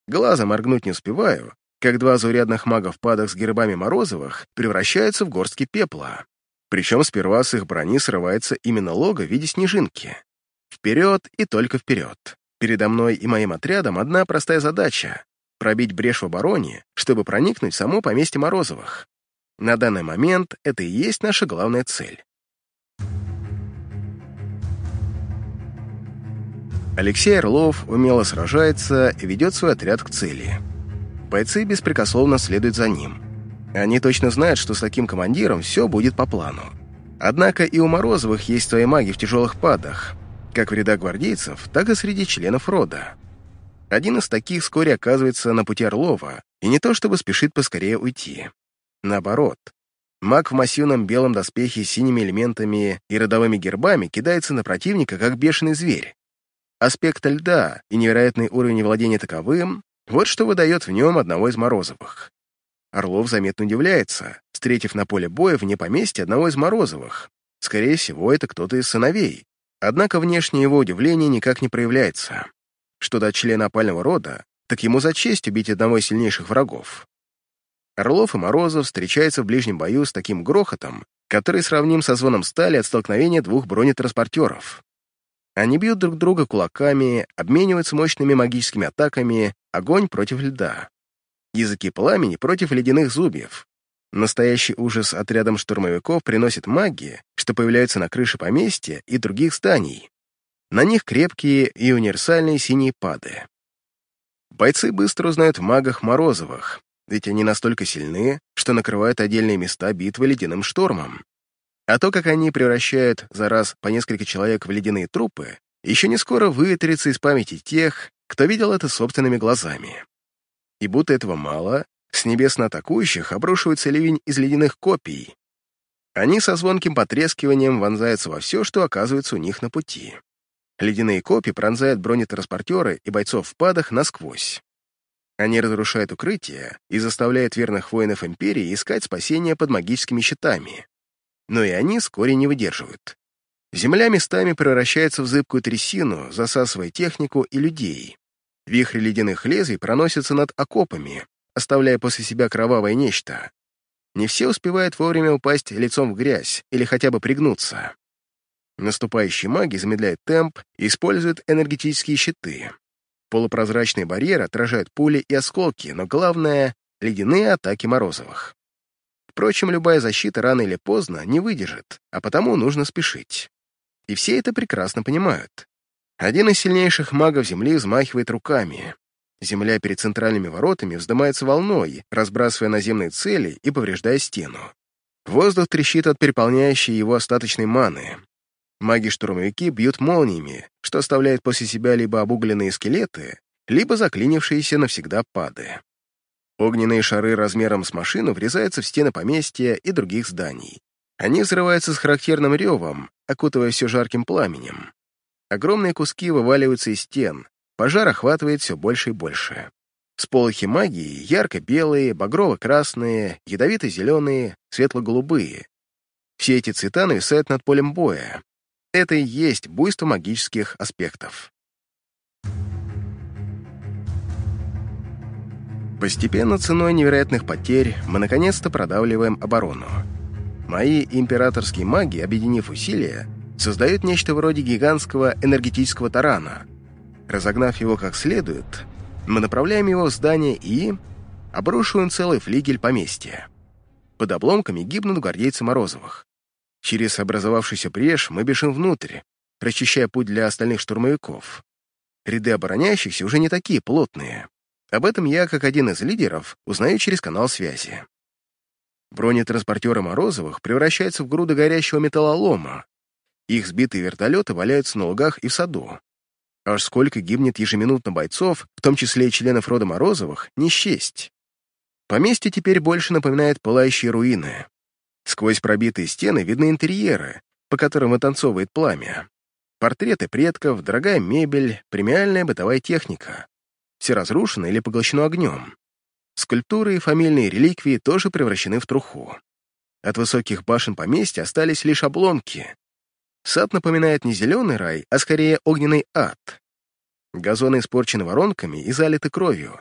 Глазом моргнуть не успеваю, как два заурядных мага в падах с гербами Морозовых превращаются в горстки пепла. Причем сперва с их брони срывается именно лого в виде снежинки. Вперед и только вперед. Передо мной и моим отрядом одна простая задача — пробить брешь в обороне, чтобы проникнуть в само поместье Морозовых. На данный момент это и есть наша главная цель. Алексей Орлов умело сражается и ведет свой отряд к цели. Бойцы беспрекословно следуют за ним. Они точно знают, что с таким командиром все будет по плану. Однако и у Морозовых есть свои маги в тяжелых падах, как в рядах гвардейцев, так и среди членов рода. Один из таких вскоре оказывается на пути Орлова, и не то чтобы спешит поскорее уйти. Наоборот, маг в массивном белом доспехе с синими элементами и родовыми гербами кидается на противника, как бешеный зверь. Аспект льда и невероятный уровень владения таковым — вот что выдает в нем одного из Морозовых. Орлов заметно удивляется, встретив на поле боя вне поместья одного из Морозовых. Скорее всего, это кто-то из сыновей. Однако внешнее его удивление никак не проявляется. Что до члена опального рода, так ему за честь убить одного из сильнейших врагов. Орлов и Морозов встречаются в ближнем бою с таким грохотом, который сравним со звоном стали от столкновения двух бронетранспортеров. Они бьют друг друга кулаками, обмениваются мощными магическими атаками, огонь против льда. Языки пламени против ледяных зубьев. Настоящий ужас отрядом штурмовиков приносит маги, что появляются на крыше поместья и других зданий. На них крепкие и универсальные синие пады. Бойцы быстро узнают в магах Морозовых, ведь они настолько сильны, что накрывают отдельные места битвы ледяным штормом. А то, как они превращают за раз по несколько человек в ледяные трупы, еще не скоро выветрится из памяти тех, кто видел это собственными глазами. И будто этого мало, с небес на атакующих обрушивается ливень из ледяных копий. Они со звонким потрескиванием вонзаются во все, что оказывается у них на пути. Ледяные копья пронзают бронетранспортеры и бойцов в падах насквозь. Они разрушают укрытия и заставляют верных воинов Империи искать спасение под магическими щитами. Но и они вскоре не выдерживают. Земля местами превращается в зыбкую трясину, засасывая технику и людей. Вихри ледяных лезвий проносятся над окопами, оставляя после себя кровавое нечто. Не все успевают вовремя упасть лицом в грязь или хотя бы пригнуться. Наступающие маги замедляют темп и используют энергетические щиты. Полупрозрачные барьеры отражают пули и осколки, но главное — ледяные атаки Морозовых. Впрочем, любая защита рано или поздно не выдержит, а потому нужно спешить. И все это прекрасно понимают. Один из сильнейших магов Земли взмахивает руками. Земля перед центральными воротами вздымается волной, разбрасывая наземные цели и повреждая стену. Воздух трещит от переполняющей его остаточной маны. Маги-штурмовики бьют молниями, что оставляет после себя либо обугленные скелеты, либо заклинившиеся навсегда пады. Огненные шары размером с машину врезаются в стены поместья и других зданий. Они взрываются с характерным ревом, окутывая все жарким пламенем. Огромные куски вываливаются из стен, пожар охватывает все больше и больше. Сполохи магии ярко-белые, багрово-красные, ядовито-зеленые, светло-голубые. Все эти цвета нависают над полем боя, это и есть буйство магических аспектов. Постепенно, ценой невероятных потерь, мы наконец-то продавливаем оборону. Мои императорские маги, объединив усилия, создают нечто вроде гигантского энергетического тарана. Разогнав его как следует, мы направляем его в здание и... обрушиваем целый флигель поместья. Под обломками гибнут гвардейцы Морозовых. Через образовавшийся брешь мы бежим внутрь, расчищая путь для остальных штурмовиков. Ряды обороняющихся уже не такие плотные. Об этом я, как один из лидеров, узнаю через канал связи. Бронетранспортеры Морозовых превращаются в груды горящего металлолома. Их сбитые вертолеты валяются на лугах и в саду. Аж сколько гибнет ежеминутно бойцов, в том числе и членов рода Морозовых, не счесть. Поместье теперь больше напоминает пылающие руины. Сквозь пробитые стены видны интерьеры, по которым вытанцовывает пламя. Портреты предков, дорогая мебель, премиальная бытовая техника. Все разрушено или поглощено огнем. Скульптуры и фамильные реликвии тоже превращены в труху. От высоких башен поместья остались лишь обломки. Сад напоминает не зеленый рай, а скорее огненный ад. Газоны испорчены воронками и залиты кровью.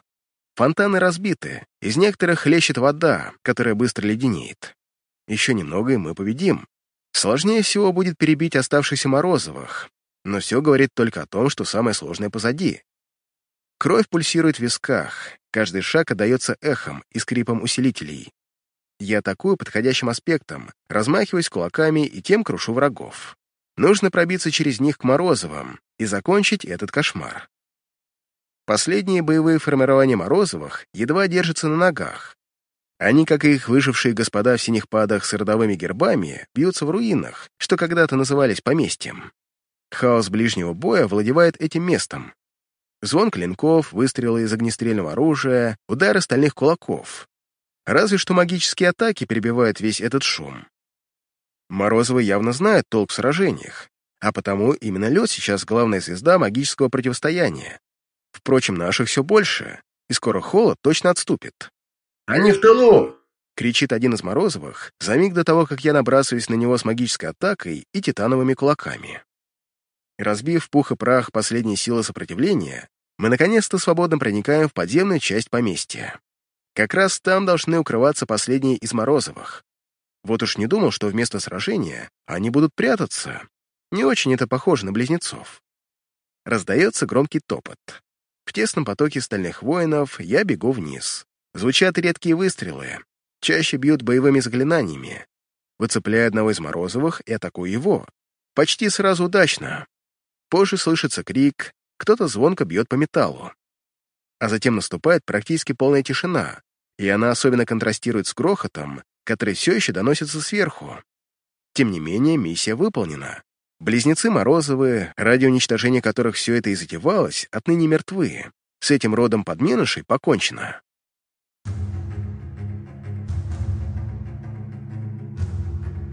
Фонтаны разбиты, из некоторых хлещет вода, которая быстро леденеет. Еще немного, и мы победим. Сложнее всего будет перебить оставшихся Морозовых, но все говорит только о том, что самое сложное позади. Кровь пульсирует в висках, каждый шаг отдается эхом и скрипом усилителей. Я атакую подходящим аспектом, размахиваясь кулаками и тем крушу врагов. Нужно пробиться через них к Морозовым и закончить этот кошмар. Последние боевые формирования Морозовых едва держатся на ногах, Они, как и их выжившие господа в синих падах с родовыми гербами, бьются в руинах, что когда-то назывались поместьем. Хаос ближнего боя владевает этим местом. Звон клинков, выстрелы из огнестрельного оружия, удары стальных кулаков. Разве что магические атаки перебивают весь этот шум. Морозовы явно знают толк в сражениях, а потому именно лед сейчас главная звезда магического противостояния. Впрочем, наших все больше, и скоро холод точно отступит. «Они в тылу!» — кричит один из Морозовых за миг до того, как я набрасываюсь на него с магической атакой и титановыми кулаками. Разбив пух и прах последние силы сопротивления, мы наконец-то свободно проникаем в подземную часть поместья. Как раз там должны укрываться последние из Морозовых. Вот уж не думал, что вместо сражения они будут прятаться. Не очень это похоже на близнецов. Раздается громкий топот. В тесном потоке стальных воинов я бегу вниз. Звучат редкие выстрелы, чаще бьют боевыми заклинаниями. Выцепляю одного из Морозовых и атакую его. Почти сразу удачно. Позже слышится крик, кто-то звонко бьет по металлу. А затем наступает практически полная тишина, и она особенно контрастирует с грохотом, который все еще доносится сверху. Тем не менее, миссия выполнена. Близнецы Морозовы, ради уничтожения которых все это и затевалось, отныне мертвы. С этим родом подменышей покончено.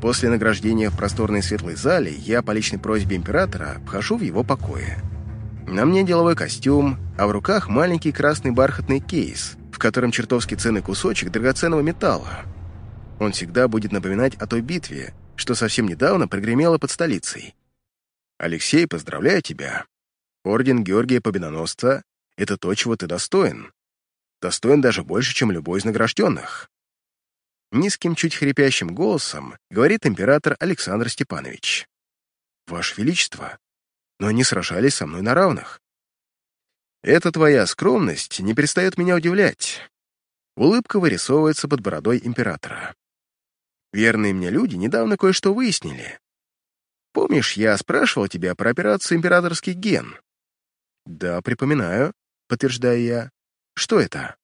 После награждения в просторной светлой зале я по личной просьбе императора вхожу в его покои. На мне деловой костюм, а в руках маленький красный бархатный кейс, в котором чертовски ценный кусочек драгоценного металла. Он всегда будет напоминать о той битве, что совсем недавно прогремела под столицей. «Алексей, поздравляю тебя. Орден Георгия Победоносца — это то, чего ты достоин. Достоин даже больше, чем любой из награжденных. Низким, чуть хрипящим голосом говорит император Александр Степанович. «Ваше Величество, но они сражались со мной на равных. Эта твоя скромность не перестает меня удивлять». Улыбка вырисовывается под бородой императора. Верные мне люди недавно кое-что выяснили. Помнишь, я спрашивал тебя про операцию «Императорский ген»? Да, припоминаю, подтверждаю я. Что это?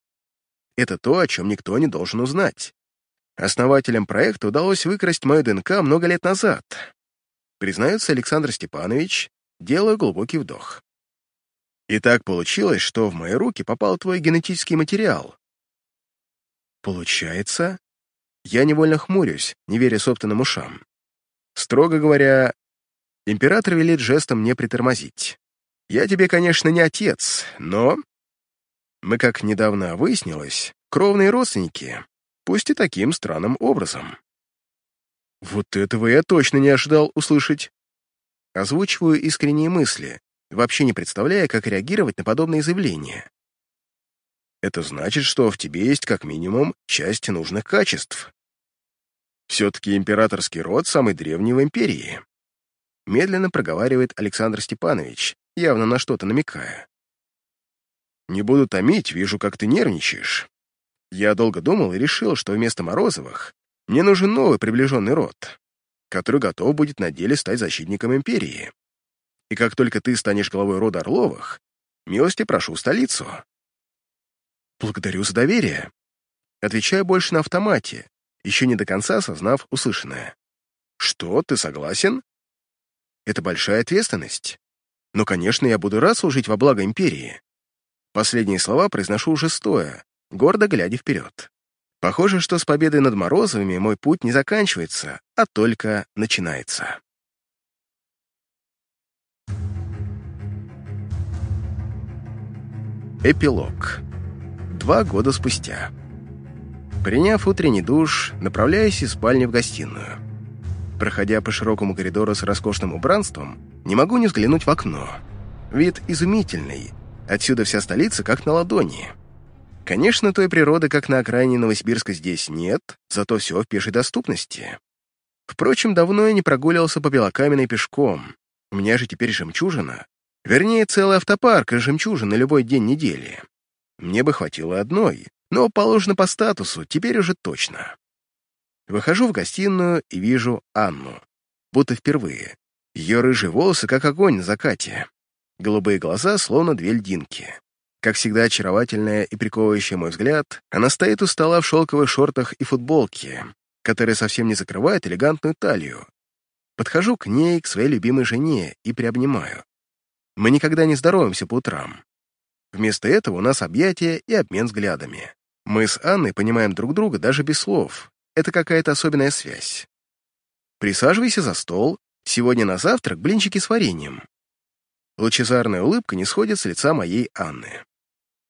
Это то, о чем никто не должен узнать. Основателям проекта удалось выкрасть мою ДНК много лет назад. Признается Александр Степанович, делаю глубокий вдох. И так получилось, что в мои руки попал твой генетический материал. Получается? Я невольно хмурюсь, не веря собственным ушам. Строго говоря, император велит жестом мне притормозить. Я тебе, конечно, не отец, но... Мы, как недавно выяснилось, кровные родственники пусть и таким странным образом. Вот этого я точно не ожидал услышать. Озвучиваю искренние мысли, вообще не представляя, как реагировать на подобные заявления. Это значит, что в тебе есть как минимум часть нужных качеств. Все-таки императорский род самый древний в империи. Медленно проговаривает Александр Степанович, явно на что-то намекая. Не буду томить, вижу, как ты нервничаешь. Я долго думал и решил, что вместо Морозовых мне нужен новый приближенный род, который готов будет на деле стать защитником империи. И как только ты станешь главой рода Орловых, милости прошу в столицу. Благодарю за доверие. Отвечаю больше на автомате, еще не до конца осознав услышанное. Что, ты согласен? Это большая ответственность. Но, конечно, я буду рад служить во благо империи. Последние слова произношу уже стоя, гордо глядя вперед. Похоже, что с победой над Морозовыми мой путь не заканчивается, а только начинается. Эпилог. Два года спустя. Приняв утренний душ, направляюсь из спальни в гостиную. Проходя по широкому коридору с роскошным убранством, не могу не взглянуть в окно. Вид изумительный. Отсюда вся столица как на ладони. Конечно, той природы, как на окраине Новосибирска, здесь нет, зато все в пешей доступности. Впрочем, давно я не прогуливался по Белокаменной пешком. У меня же теперь жемчужина. Вернее, целый автопарк из жемчужин на любой день недели. Мне бы хватило одной, но положено по статусу, теперь уже точно. Выхожу в гостиную и вижу Анну. Будто впервые. Ее рыжие волосы, как огонь на закате. Голубые глаза, словно две льдинки. Как всегда очаровательная и приковывающая мой взгляд, она стоит у стола в шелковых шортах и футболке, которая совсем не закрывает элегантную талию. Подхожу к ней, к своей любимой жене, и приобнимаю. Мы никогда не здороваемся по утрам. Вместо этого у нас объятия и обмен взглядами. Мы с Анной понимаем друг друга даже без слов. Это какая-то особенная связь. Присаживайся за стол. Сегодня на завтрак блинчики с вареньем. Лучезарная улыбка не сходит с лица моей Анны.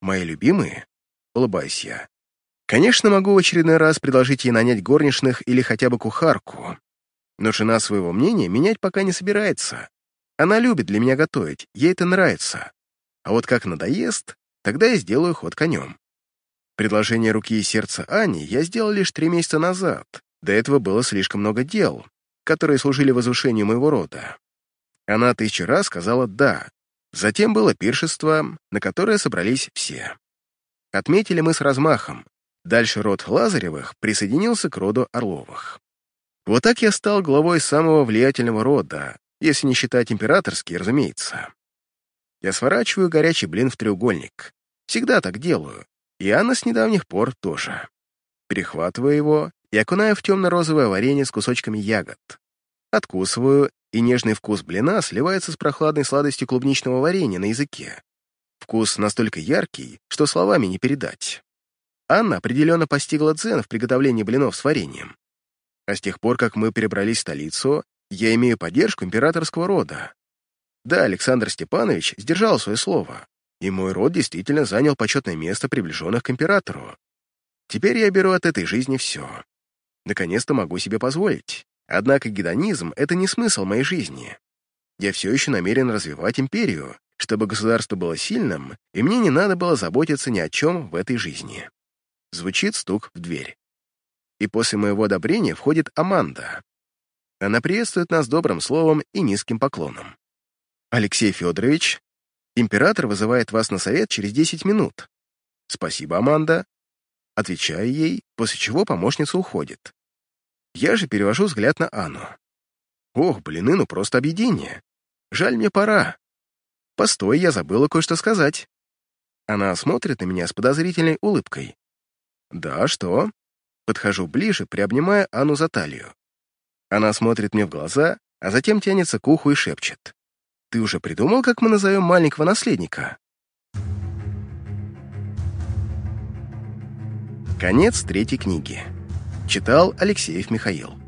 Мои любимые? Улыбаюсь я. Конечно, могу в очередной раз предложить ей нанять горничных или хотя бы кухарку. Но жена своего мнения менять пока не собирается. Она любит для меня готовить, ей это нравится. А вот как надоест, тогда я сделаю ход конем. Предложение руки и сердца Ани я сделал лишь три месяца назад. До этого было слишком много дел, которые служили возвышению моего рода. Она тысячу раз сказала «да». Затем было пиршество, на которое собрались все. Отметили мы с размахом. Дальше род Лазаревых присоединился к роду Орловых. Вот так я стал главой самого влиятельного рода, если не считать императорский, разумеется. Я сворачиваю горячий блин в треугольник. Всегда так делаю. И Анна с недавних пор тоже. Перехватываю его и окунаю в темно-розовое варенье с кусочками ягод. Откусываю, и нежный вкус блина сливается с прохладной сладостью клубничного варенья на языке. Вкус настолько яркий, что словами не передать. Анна определенно постигла дзен в приготовлении блинов с вареньем. А с тех пор, как мы перебрались в столицу, я имею поддержку императорского рода. Да, Александр Степанович сдержал свое слово, и мой род действительно занял почетное место приближенных к императору. Теперь я беру от этой жизни все. Наконец-то могу себе позволить. Однако гедонизм — это не смысл моей жизни. Я все еще намерен развивать империю, чтобы государство было сильным, и мне не надо было заботиться ни о чем в этой жизни. Звучит стук в дверь. И после моего одобрения входит Аманда. Она приветствует нас добрым словом и низким поклоном. «Алексей Федорович, император вызывает вас на совет через 10 минут». «Спасибо, Аманда». Отвечаю ей, после чего помощница уходит. Я же перевожу взгляд на Анну. «Ох, блины, ну просто объедение. Жаль, мне пора. Постой, я забыла кое-что сказать». Она смотрит на меня с подозрительной улыбкой. «Да, что?» Подхожу ближе, приобнимая Анну за талию. Она смотрит мне в глаза, а затем тянется к уху и шепчет. «Ты уже придумал, как мы назовем маленького наследника?» Конец третьей книги. Читал Алексеев Михаил.